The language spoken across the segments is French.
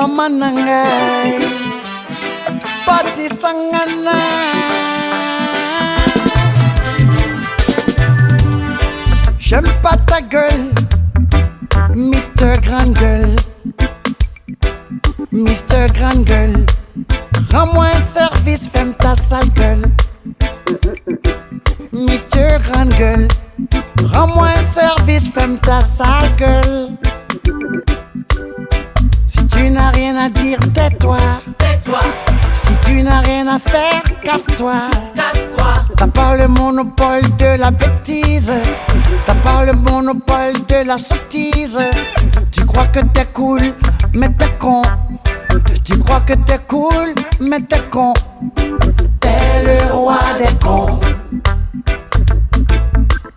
Mama na ngai patisangana J'aime pas ta gueule, Mr. Grande Gueule. Mr. Grande Gueule, rends-moi un service, ferme ta sale gueule. Mr. Grande Gueule, rends-moi un service, ferme ta sale gueule. Si tu n'as rien à dire, tais-toi. Tais-toi, Si tu n'as rien à faire, casse-toi. casse-toi, T'as pas le monopole de la bêtise. T'as pas le monopole de la sottise. Tu crois que t'es cool, mais t'es con. Tu crois que t'es cool, mais t'es con. Le roi des cons.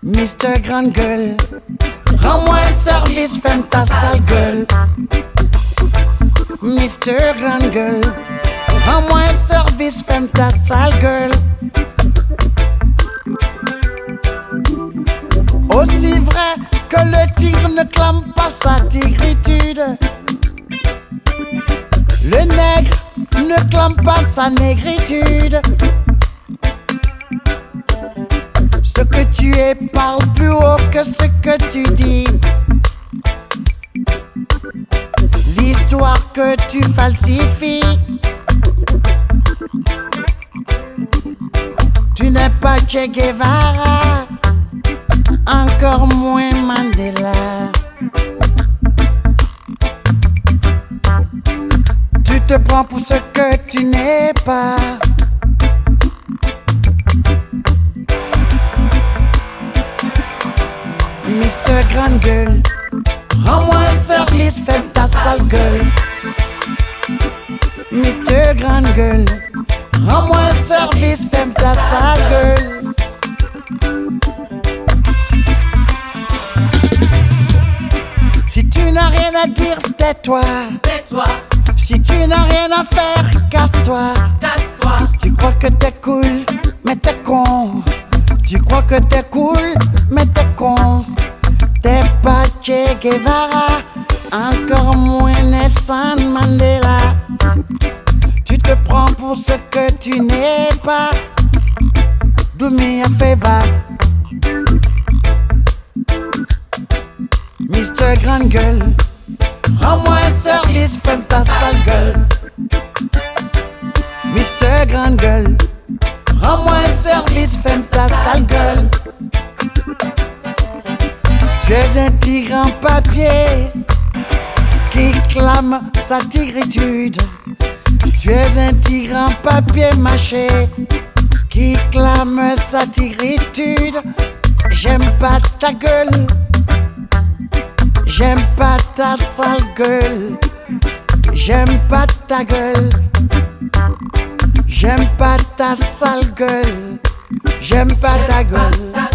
Mister Grande Gueule, rends-moi un service, ferme ta sale gueule. Mister Grande Gueule, rends-moi un service, ferme ta sale gueule. Aussi vrai que le tigre ne clame pas sa tigritude. Le nègre ne clame pas sa négritude. Que tu es parle plus haut que ce que tu dis. L'histoire que tu falsifies. Tu n'es pas Che Guevara encore moins Mandela. Tu te prends pour ce que tu n'es pas. Grande Gueule, rends-moi un service, ferme ta sale gueule. Mister Grande Gueule, rends-moi un service, ferme ta sale gueule. Si tu n'as rien à dire, tais-toi. tais-toi, Si tu n'as rien à faire, casse-toi. casse-toi, Tu crois que t'es cool, mais t'es con. Tu crois que t'es cool, mais t'es con. T'es pas Che Guevara, encore moins Nelson Mandela. Tu te prends pour ce que tu n'es pas. Do me a favor. Mister Grande Gueule, rends-moi un service, ferme ta sale gueule. Mister Grande Gueule, rends-moi un service, ferme ta sale gueule. Tu es un tigre en papier qui clame sa tigritude. Tu es un tigre en papier mâché qui clame sa tigritude. J'aime pas ta gueule. J'aime pas ta sale gueule. J'aime pas ta gueule. J'aime pas ta sale gueule. J'aime pas ta gueule.